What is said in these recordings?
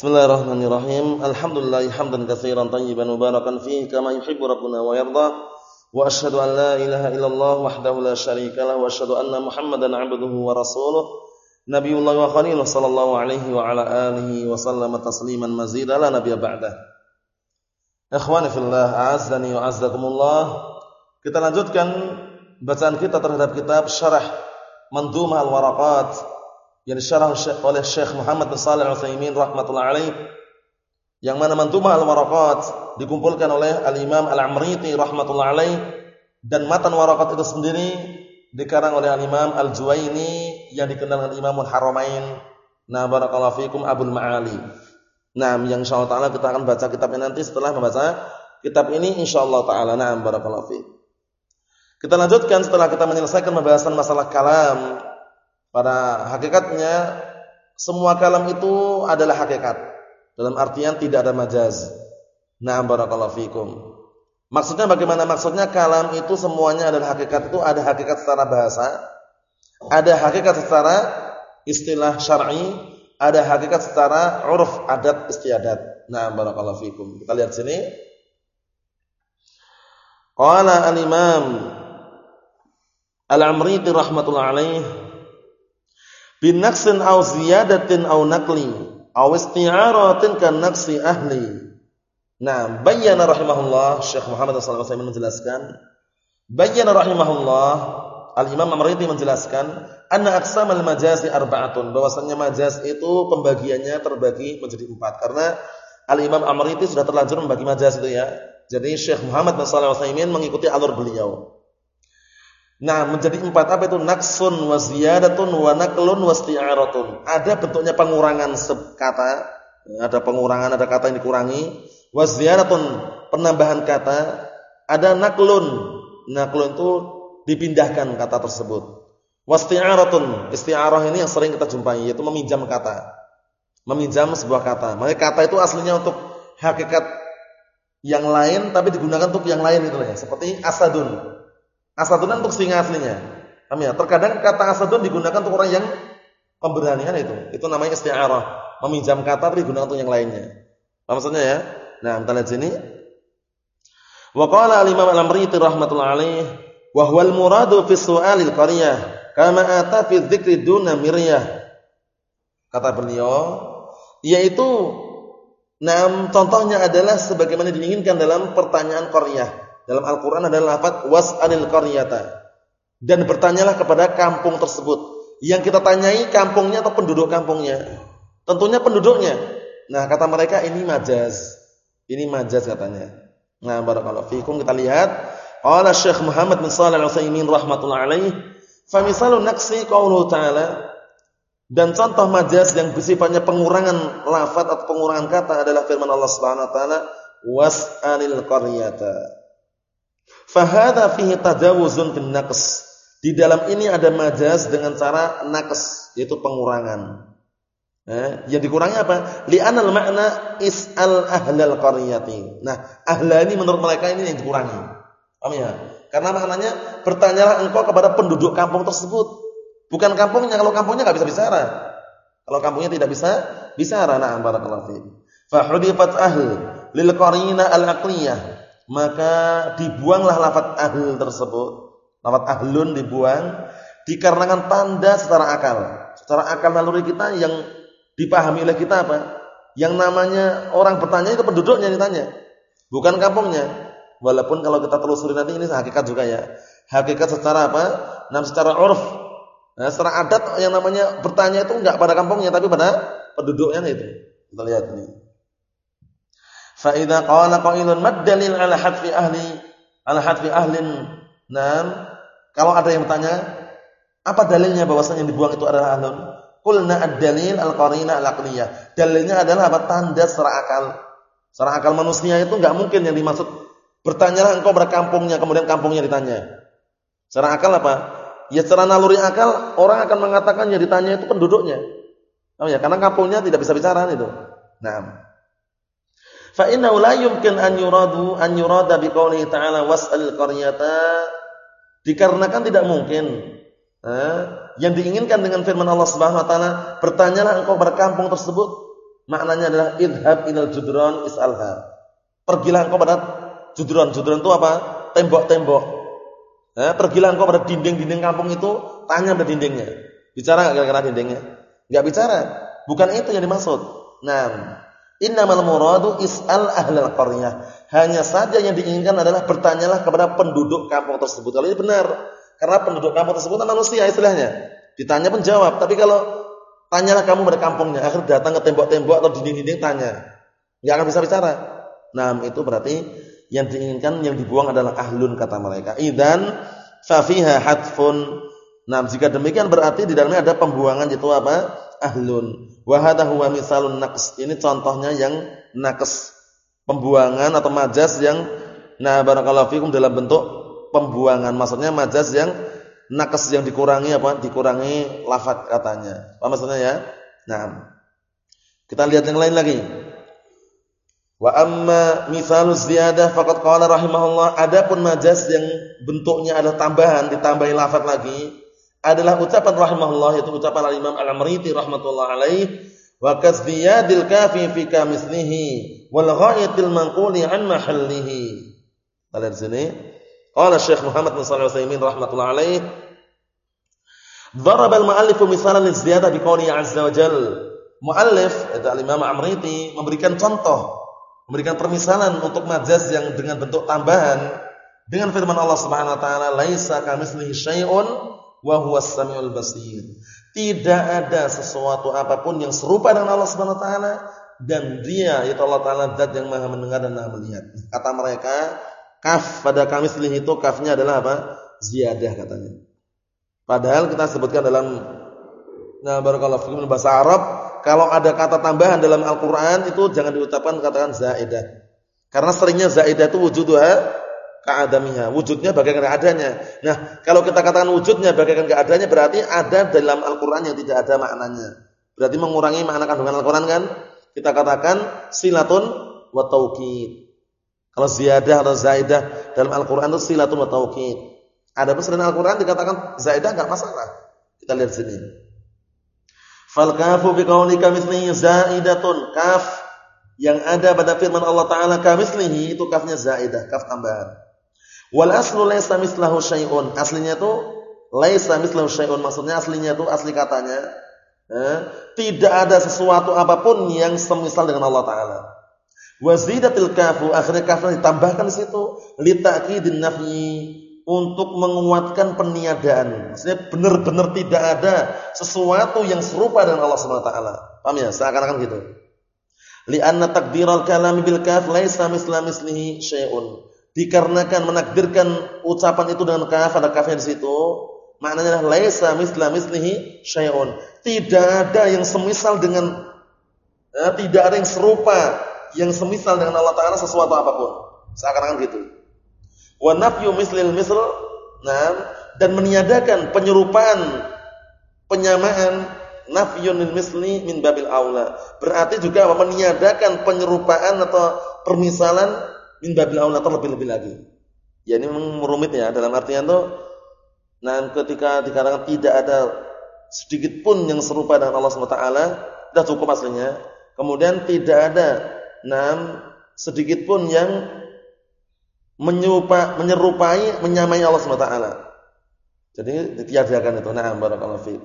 Bismillahirrahmanirrahim. Alhamdulillah hamdan katsiran tayyiban mubarakan fihi kama yuhibbu rabbuna wa yarda. Wa asyhadu an la ilaha illallah wahdahu la syarika lah wa asyhadu anna Muhammadan 'abduhu wa rasuluh. Nabiyullah wa khaliluh sallallahu alaihi wa ala alihi wa sallama tasliman mazida la nabiyya ba'dah. Ikhwani fillah, a'azzani wa azzakumullah. Kita lanjutkan bacaan kita terhadap kitab Syarah Mandhumah al-Waraqat yang disyarah oleh Syekh Muhammad bin Shalih Al-Utsaimin rahimatullah alaih. Yang mana Mantumah al-Waraqat dikumpulkan oleh Al-Imam Al-Amriti rahmatullah alaih. Dan matan waraqat itu sendiri dikarang oleh Al-Imam Al-Juwaini yang dikenal dengan Imamul Haramain. Nah barakallahu fikum Abdul Ma'ali. Nah yang insyaallah taala kita akan baca kitabnya nanti setelah membaca kitab ini insyaallah taala. Nah barakallahu fikum. Kita lanjutkan setelah kita menyelesaikan pembahasan masalah kalam pada hakikatnya semua kalam itu adalah hakikat. Dalam artian tidak ada majaz. Na'am barakallahu fikum. Maksudnya bagaimana? Maksudnya kalam itu semuanya adalah hakikat itu ada hakikat secara bahasa, ada hakikat secara istilah syar'i, ada hakikat secara uruf adat istiadat. Na'am barakallahu fikum. Kita lihat sini. Qala al-Imam Al-Amriti rahmatullah alaih binaksin au ziyadatin au naqli au isti'aratin kan naqsi ahli. Nah, bayyana rahimahullah Syekh Muhammad wasallam menjelaskan bayyana rahimahullah Al-Imam Amriti menjelaskan anna aqsamal majazi arba'atun bahwasanya majaz itu pembagiannya terbagi menjadi empat karena Al-Imam Amriti sudah terlanjur membagi majaz itu ya. Jadi Syekh Muhammad wasallam mengikuti alur beliau. Nah, menjadi empat apa itu? Naksun wa ziyadatun wa naklun wa isti'aratun. Ada bentuknya pengurangan kata, ada pengurangan, ada kata yang dikurangi. Wa ziyadatun, penambahan kata. Ada naklun. Naklun itu dipindahkan kata tersebut. Wa isti'aratun. Isti'arah ini yang sering kita jumpai yaitu meminjam kata. Meminjam sebuah kata. Maka kata itu aslinya untuk hakikat yang lain tapi digunakan untuk yang lain itu ya. Seperti asadun. Asadun untuk singa aslinya. Paham ya? Terkadang kata asadun digunakan untuk orang yang pemberani kan itu. Itu namanya isti'arah, meminjam kata tapi digunakan untuk yang lainnya. Paham maksudnya ya? Nah, kita lihat sini. Wa qala al-Imam al-Amriti rahmatullah alaih wa huwa al-muradu fi su'alil qaryah kama ata fi dzikri duna miryah. Kata beliau, yaitu Nah, contohnya adalah sebagaimana diinginkan dalam pertanyaan qaryah. Dalam Al-Quran adalah lafaz was'alil qaryata. Dan bertanyalah kepada kampung tersebut. Yang kita tanyai kampungnya atau penduduk kampungnya. Tentunya penduduknya. Nah, kata mereka ini majaz. Ini majaz katanya. Nah, barakallahu fikum kita lihat. Qala Syekh Muhammad bin Shalih Al-Utsaimin rahimatullah alaih, "Fa misalu naqsi qauluhu ta'ala" Dan contoh majaz yang bersifatnya pengurangan lafaz atau pengurangan kata adalah firman Allah Subhanahu wa taala, "Was'alil qaryata." Fahada fihi tajawuzun bin naqs. Di dalam ini ada majaz dengan cara naqs, yaitu pengurangan. Eh, yang dikurangi apa? Li'anal makna is'al ahlal qaryati. Nah, ahla ini menurut mereka ini yang dikurangi. Paham ya? Karena maknanya bertanyalah engkau kepada penduduk kampung tersebut. Bukan kampungnya, kalau kampungnya enggak bisa bicara. Kalau kampungnya tidak bisa bicara, nah barakallahu fi. Fa hudifat ahl lil qarina al-aqliyah maka dibuanglah lafaz ahl tersebut. Lafaz ahlun dibuang dikarenakan tanda secara akal. Secara akal naluri kita yang dipahami oleh kita apa? Yang namanya orang bertanya itu penduduknya ditanya, bukan kampungnya. Walaupun kalau kita telusuri nanti ini hakikat juga ya. Hakikat secara apa? Nah, secara urf. Nah, secara adat yang namanya bertanya itu enggak pada kampungnya tapi pada penduduknya itu. Kita lihat ini. Fa idza qala qailun mad dalil ala hadfi ahli ala hadfi ahlin. Naam. Kalau ada yang bertanya, apa dalilnya bahwasanya yang dibuang itu adalah ahlun? Qulna ad-dalil al-qarina al-aqliyah. Dalilnya adalah apa? Tanda secara akal. Secara akal manusia itu enggak mungkin yang dimaksud bertanyalah engkau berkampungnya kemudian kampungnya ditanya. Secara akal apa? Ya secara naluri akal orang akan mengatakan yang ditanya itu penduduknya. Oh ya, karena kampungnya tidak bisa bicara itu. Nah, Fa inna la yumkin an yuradu an yurada biqoulihi ta'ala was'al qaryata dikarenakan tidak mungkin eh, yang diinginkan dengan firman Allah Subhanahu wa taala bertanyalah engkau kepada kampung tersebut Maknanya adalah idhab ilal judron is'alha. Pergilah engkau pada judron. Judron itu apa? Tembok-tembok. Nah, pergilah engkau pada dinding-dinding kampung itu, tanya pada dindingnya. Bicara enggak kira-kira dindingnya? Enggak bicara. Bukan itu yang dimaksud. Nah, innamal muradu is'al ahlal qaryah. Hanya saja yang diinginkan adalah bertanyalah kepada penduduk kampung tersebut. Kalau ini benar, karena penduduk kampung tersebut adalah manusia istilahnya. Ditanya pun jawab. Tapi kalau tanyalah kamu pada kampungnya, akhir datang ke tembok-tembok atau dinding-dinding tanya, nggak akan bisa bicara. Nah, itu berarti yang diinginkan yang dibuang adalah ahlun kata mereka. Idan fafiha hatfun. Nah, jika demikian berarti di dalamnya ada pembuangan itu apa? Ahlun. Wa misalun naqs. Ini contohnya yang naqs pembuangan atau majas yang nah barakallahu fikum dalam bentuk pembuangan. Maksudnya majas yang nakes yang dikurangi apa? Dikurangi lafaz katanya. Apa maksudnya ya? Nah. Kita lihat yang lain lagi. Wa amma misalu ziyadah faqad qala rahimahullah adapun majas yang bentuknya adalah tambahan ditambahi lafaz lagi adalah ucapan rahimahullah yaitu ucapan Al-Imam Al-Amriti rahmatullah alaih wa kasdiyadil kafi fi kamislihi wal ghaitil manquli an mahallihi. Kita lihat sini. Qala Syekh Muhammad bin Shalih Al-Utsaimin rahimatullah alaih Darab al-muallif misalan liziyadah biqouli azza wa jal. Muallif itu al-Imam Amriti memberikan contoh, memberikan permisalan untuk majaz yang dengan bentuk tambahan dengan firman Allah Subhanahu wa taala laisa kamitslihi syai'un wa samiul basir. Tidak ada sesuatu apa pun yang serupa dengan Allah Subhanahu wa taala dan dia itu Allah taala zat yang Maha mendengar dan Maha melihat. Kata mereka, kaf pada kami selih itu kafnya adalah apa? Ziyadah katanya. Padahal kita sebutkan dalam nah barakallahu fikum bahasa Arab, kalau ada kata tambahan dalam Al-Qur'an itu jangan diucapkan katakan zaidah. Karena seringnya zaidah itu wujudnya keadaminya. Wujudnya bagaikan adanya. Nah, kalau kita katakan wujudnya bagaikan keadanya berarti ada dalam Al-Qur'an yang tidak ada maknanya. Berarti mengurangi makna kandungan Al-Qur'an kan? Kita katakan silatun wa. Kalau ziyadah atau zaidah dalam Al-Qur'an itu silatun wa. Ada pun selain Al-Qur'an dikatakan zaidah enggak masalah. Kita lihat sini. Fal kafu bi qaulika mithlihi zaidatun. Kaf yang ada pada firman Allah taala kamitslihi itu kafnya zaidah, kaf tambahan. Wal aslu laisa mislahu syai'un. Aslinya itu laisa mislahu syai'un. Maksudnya aslinya itu asli katanya eh, tidak ada sesuatu apa pun yang semisal dengan Allah taala. Wazidatil kafu akhirnya kafnya ditambahkan di situ li ta'kidin nafyi untuk menguatkan peniadaan. Maksudnya benar-benar tidak ada sesuatu yang serupa dengan Allah Subhanahu wa taala. Paham ya? Seakan-akan gitu. Li'anna takdiral kalami bil kaf laisa misla mislihi syai'un dikarenakan menakdirkan ucapan itu dengan kaf ada kafnya di situ. Maknanya adalah laisa misla mislihi syai'un. Tidak ada yang semisal dengan ya, tidak ada yang serupa yang semisal dengan Allah taala sesuatu apa pun. Seakan-akan gitu. Wa nafyu mislil misl nah dan meniadakan penyerupaan penyamaan nafyun misli min babil aula. Berarti juga meniadakan penyerupaan atau permisalan min babil aula terlebih-lebih lagi. Ya ini merumit ya dalam artian tuh nah ketika dikatakan tidak ada sedikit pun yang serupa dengan Allah SWT sudah cukup aslinya. Kemudian tidak ada nah sedikit pun yang menyerupa, menyerupai menyamai Allah SWT. Jadi ditiadakan itu. Nah, barakallahu fiik.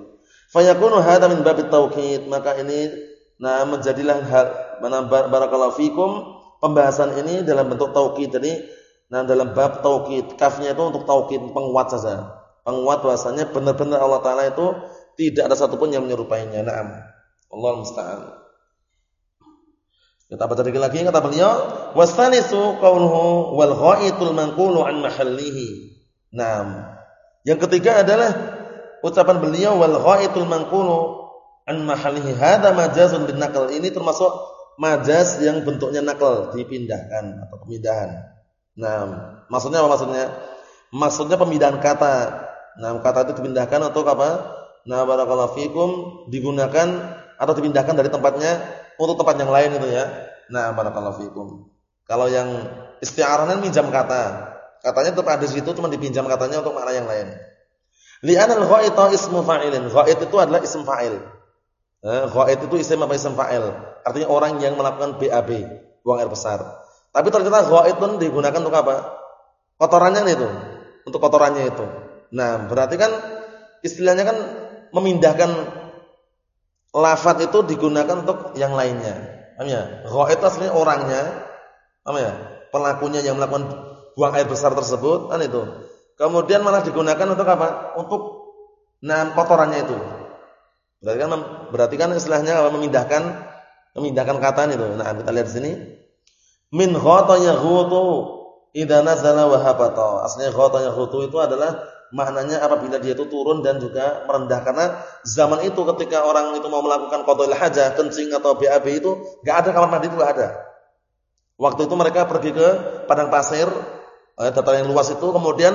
Fayakunu hadza min babit tauhid, maka ini nah menjadilah hal mana barakallahu fikum pembahasan ini dalam bentuk taukid. Jadi nah dalam bab taukid, kafnya itu untuk taukid penguat saja. Penguat bahasanya benar-benar Allah taala itu tidak ada satupun yang menyerupainya. Naam. Allah musta'an. Kita baca lagi kata beliau, wasalisu qauluhu wal ghaitul manqulu an mahallihi. Naam. Yang ketiga adalah ucapan beliau wal ghaitul manqulu an mahallihi. Hada majazun bin naql. Ini termasuk majas yang bentuknya nakal dipindahkan atau pemindahan. Nah, maksudnya apa maksudnya? Maksudnya pemindahan kata. Nah, kata itu dipindahkan atau apa? Nah, barakallahu fikum digunakan atau dipindahkan dari tempatnya untuk tempat yang lain itu ya. Nah, barakallahu fikum. Kalau yang isti'arah minjam kata. Katanya tetap ada situ cuma dipinjam katanya untuk makna yang lain. Li'anal ghaita ismu fa'ilin. Ghait itu adalah ism fa'il. Eh, ghaid itu isim apa isim fa'il? Artinya orang yang melakukan BAB, buang air besar. Tapi ternyata ghaid pun digunakan untuk apa? Kotorannya itu, untuk kotorannya itu. Nah, berarti kan istilahnya kan memindahkan lafat itu digunakan untuk yang lainnya. Paham ya? Ghaid aslinya orangnya, paham ya? Pelakunya yang melakukan buang air besar tersebut, kan itu. Kemudian malah digunakan untuk apa? Untuk nah kotorannya itu. Berarti kan berarti kan istilahnya apa memindahkan memindahkan kata itu. Nah, kita lihat sini. Min ghata yaghutu idza nazala wa habata. Aslinya ghata itu adalah maknanya apabila dia itu turun dan juga merendah karena zaman itu ketika orang itu mau melakukan qadail hajah, kencing atau BAB itu enggak ada kamar mandi itu enggak ada. Waktu itu mereka pergi ke padang pasir, eh, dataran yang luas itu kemudian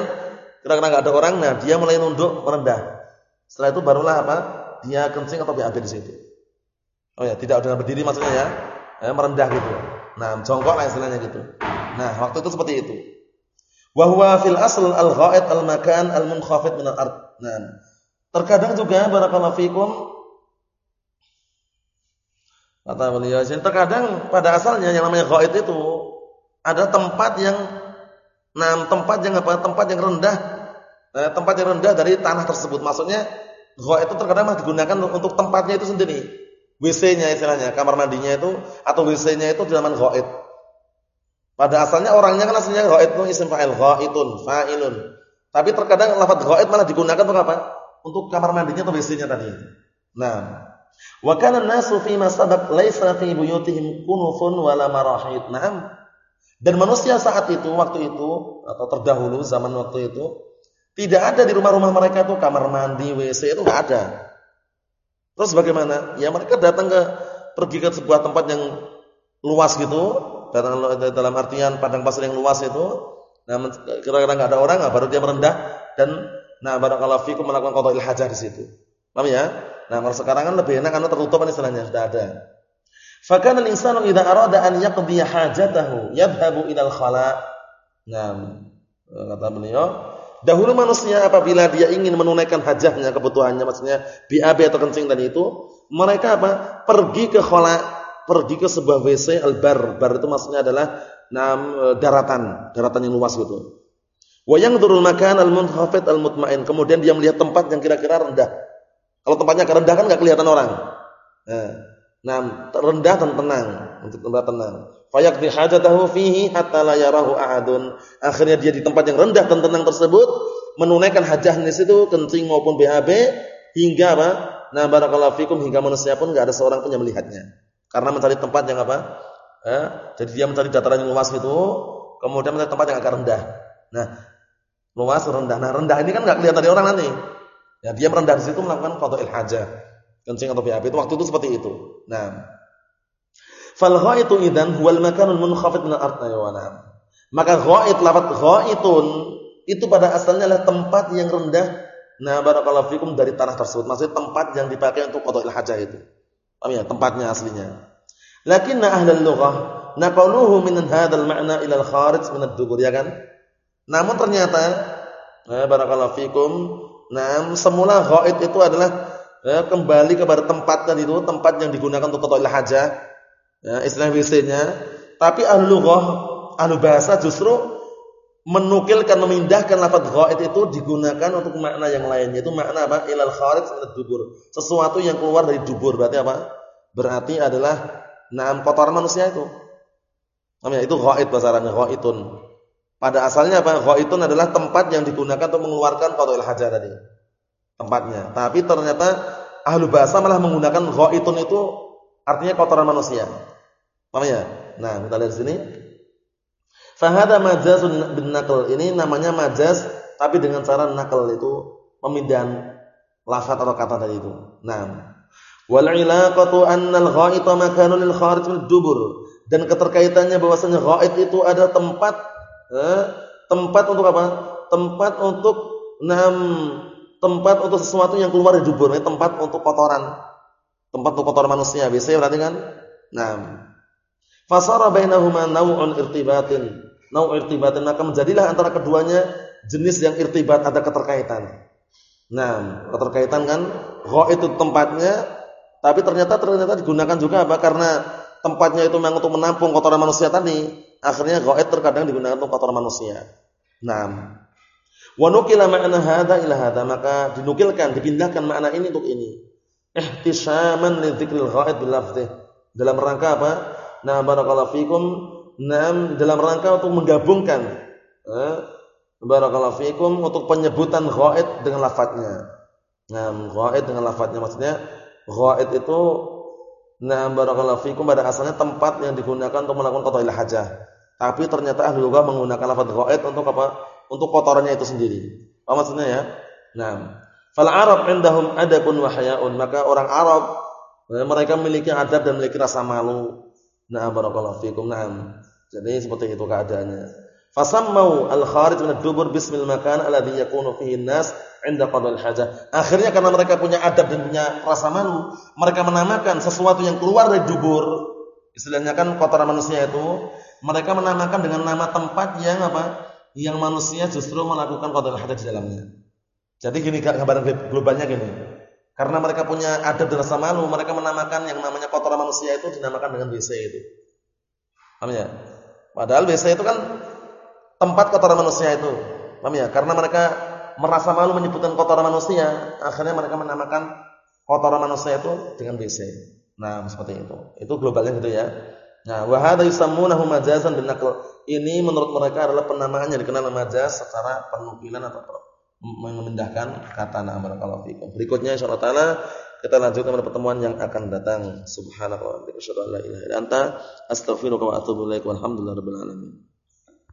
kira-kira enggak ada orang, nah dia mulai nunduk merendah. Setelah itu barulah apa? Dia kencing atau BAB di situ. Oh ya, tidak dengan berdiri maksudnya ya. Eh, merendah gitu. Nah, jongkok lah istilahnya gitu. Nah, waktu itu seperti itu. Wa huwa fil asl al-ghaid al-makan al-munkhafid min al-ard. Nah, terkadang juga barakallahu fikum kata beliau terkadang pada asalnya yang namanya ghaid itu ada tempat yang nah tempat yang apa? Tempat yang rendah. Nah, tempat yang rendah dari tanah tersebut. Maksudnya Ghaid itu terkadang digunakan untuk tempatnya itu sendiri. WC-nya istilahnya, kamar mandinya itu atau WC-nya itu dinamakan ghaid. Pada asalnya orangnya kan aslinya ghaid itu isim fa'il, ghaitun, fa'ilun. Tapi terkadang lafaz ghaid malah digunakan untuk apa? Untuk kamar mandinya atau WC-nya tadi. Nah, wa kana an-nasu fi ma sabaq laisa fi buyutihim kunufun wala marahid. Naam. Dan manusia saat itu, waktu itu atau terdahulu zaman waktu itu tidak ada di rumah-rumah mereka tuh kamar mandi, WC itu enggak ada. Terus bagaimana? Ya mereka datang ke pergi ke sebuah tempat yang luas gitu, datang dalam artian padang pasir yang luas itu. Nah, kira-kira enggak ada orang, nah, baru dia merendah dan nah barakallahu fikum melakukan qada'il hajah di situ. Paham ya? Nah, kalau sekarang kan lebih enak karena tertutup kan istilahnya sudah ada. Fakana al-insanu idza arada an yaqdi hajatahu yadhhabu ila al-khala. Nah, kata beliau, Dahulu manusia apabila dia ingin menunaikan hajahnya, kebutuhannya maksudnya BAB atau kencing tadi itu, mereka apa? Pergi ke khola, pergi ke sebuah WC albar. Bar itu maksudnya adalah nam, e, daratan, daratan yang luas gitu. Wayang turun makan al-munkhafid al-mutmain. Kemudian dia melihat tempat yang kira-kira rendah. Kalau tempatnya rendah kan nggak kelihatan orang. Nah, nah, rendah dan tenang, untuk tempat tenang. Fayaqdi hajatahu fihi hatta ahadun. Akhirnya dia di tempat yang rendah dan tenang tersebut menunaikan hajahnya di situ kencing maupun BAB hingga apa? Nah, barakallahu fikum hingga manusia pun enggak ada seorang pun yang melihatnya. Karena mencari tempat yang apa? Eh, jadi dia mencari dataran yang luas itu, kemudian mencari tempat yang agak rendah. Nah, luas rendah. Nah, rendah ini kan enggak kelihatan dari orang nanti. Ya, dia merendah di situ melakukan qada'il hajah. Kencing atau BAB itu waktu itu seperti itu. Nah, Fal ghaitu idan huwal makanul munkhafid min al-ard Maka ghaid lafaz ghaitun itu pada asalnya adalah tempat yang rendah. Nah, barakallahu fikum dari tanah tersebut. Maksudnya tempat yang dipakai untuk qada'il hajah itu. Paham ya? Tempatnya aslinya. Lakinna ahlul lughah naqaluhu min hadzal ma'na ila al-kharij min ad-dubur ya kan? Namun ternyata nah, barakallahu fikum, nah semula ghaid itu adalah ya, kembali kepada tempat tadi itu, tempat yang digunakan untuk qada'il hajah ya, istilah WC-nya. Tapi ahlu lughah, ahlu bahasa justru menukilkan memindahkan lafaz ghaid itu digunakan untuk makna yang lain yaitu makna apa? ilal kharij min dubur. Sesuatu yang keluar dari dubur berarti apa? Berarti adalah naam kotoran manusia itu. Namanya itu ghaid bahasa Arabnya ghaitun. Pada asalnya apa? Ghaitun adalah tempat yang digunakan untuk mengeluarkan qadail hajat tadi. Tempatnya. Tapi ternyata ahlu bahasa malah menggunakan ghaitun itu artinya kotoran manusia. Paham ya? Nah, kita lihat sini. Fahada majazun bin naql. Ini namanya majaz tapi dengan cara nakal itu pemindahan lafaz atau kata tadi itu. Nah, wal ilaqatu anna al ghaita makanun lil kharij min dubur. Dan keterkaitannya bahwasanya ghaid itu ada tempat eh, tempat untuk apa? Tempat untuk enam tempat untuk sesuatu yang keluar dari dubur, tempat untuk kotoran. Tempat untuk kotoran manusia. Biasanya berarti kan? Nah, Fasara bainahuma naw'un irtibatin. Naw' irtibatin maka menjadilah antara keduanya jenis yang irtibat ada keterkaitan. Nah, keterkaitan kan gha itu tempatnya Tapi ternyata ternyata digunakan juga apa? Karena tempatnya itu memang untuk menampung kotoran manusia tadi, akhirnya ghaid terkadang digunakan untuk kotoran manusia. Nah, wa nukila ma'na hadza ila maka dinukilkan, dipindahkan makna ini untuk ini. Ihtisaman li dzikril ghaid bil. Dalam rangka apa? Nah, barakallahu fikum, nah, dalam rangka untuk menggabungkan eh, barakallahu fikum untuk penyebutan ghaid dengan lafadznya. Nah, ghaid dengan lafadznya maksudnya ghaid itu nah barakallahu fikum pada asalnya tempat yang digunakan untuk melakukan qada'il hajah. Tapi ternyata ahli lugah menggunakan lafaz ghaid untuk apa? Untuk kotorannya itu sendiri. Apa maksudnya ya? Nah, fal Arab indahum adabun wa hayaun. Maka orang Arab eh, mereka memiliki adab dan memiliki rasa malu. Nah, barakallahu fikum. Nah, jadi seperti itu keadaannya. Fasammau al-kharij min ad-dubur bismil makan alladhi yakunu fihi an-nas 'inda qadal hajah. Akhirnya karena mereka punya adab dan punya rasa malu, mereka menamakan sesuatu yang keluar dari dubur, istilahnya kan kotoran manusia itu, mereka menamakan dengan nama tempat yang apa? Yang manusia justru melakukan qadal hajah di dalamnya. Jadi gini gambaran globalnya gini. Karena mereka punya adab dan rasa malu, mereka menamakan yang namanya kotoran manusia itu dinamakan dengan WC itu. Paham ya? Padahal WC itu kan tempat kotoran manusia itu. Paham ya? Karena mereka merasa malu menyebutkan kotoran manusia, akhirnya mereka menamakan kotoran manusia itu dengan WC. Nah, seperti itu. Itu globalnya gitu ya. Nah, wa hadza yusammunahu majazan bin naql. Ini menurut mereka adalah penamaan yang dikenal majaz secara penukilan atau memindahkan kata na barakallahu fikum. Berikutnya insyaallah taala kita lanjutkan pada pertemuan yang akan datang. Subhanallah wa bihamdihi asyhadu an la ilaha illa anta astaghfiruka wa atubu ilaik. Walhamdulillahirabbil alamin.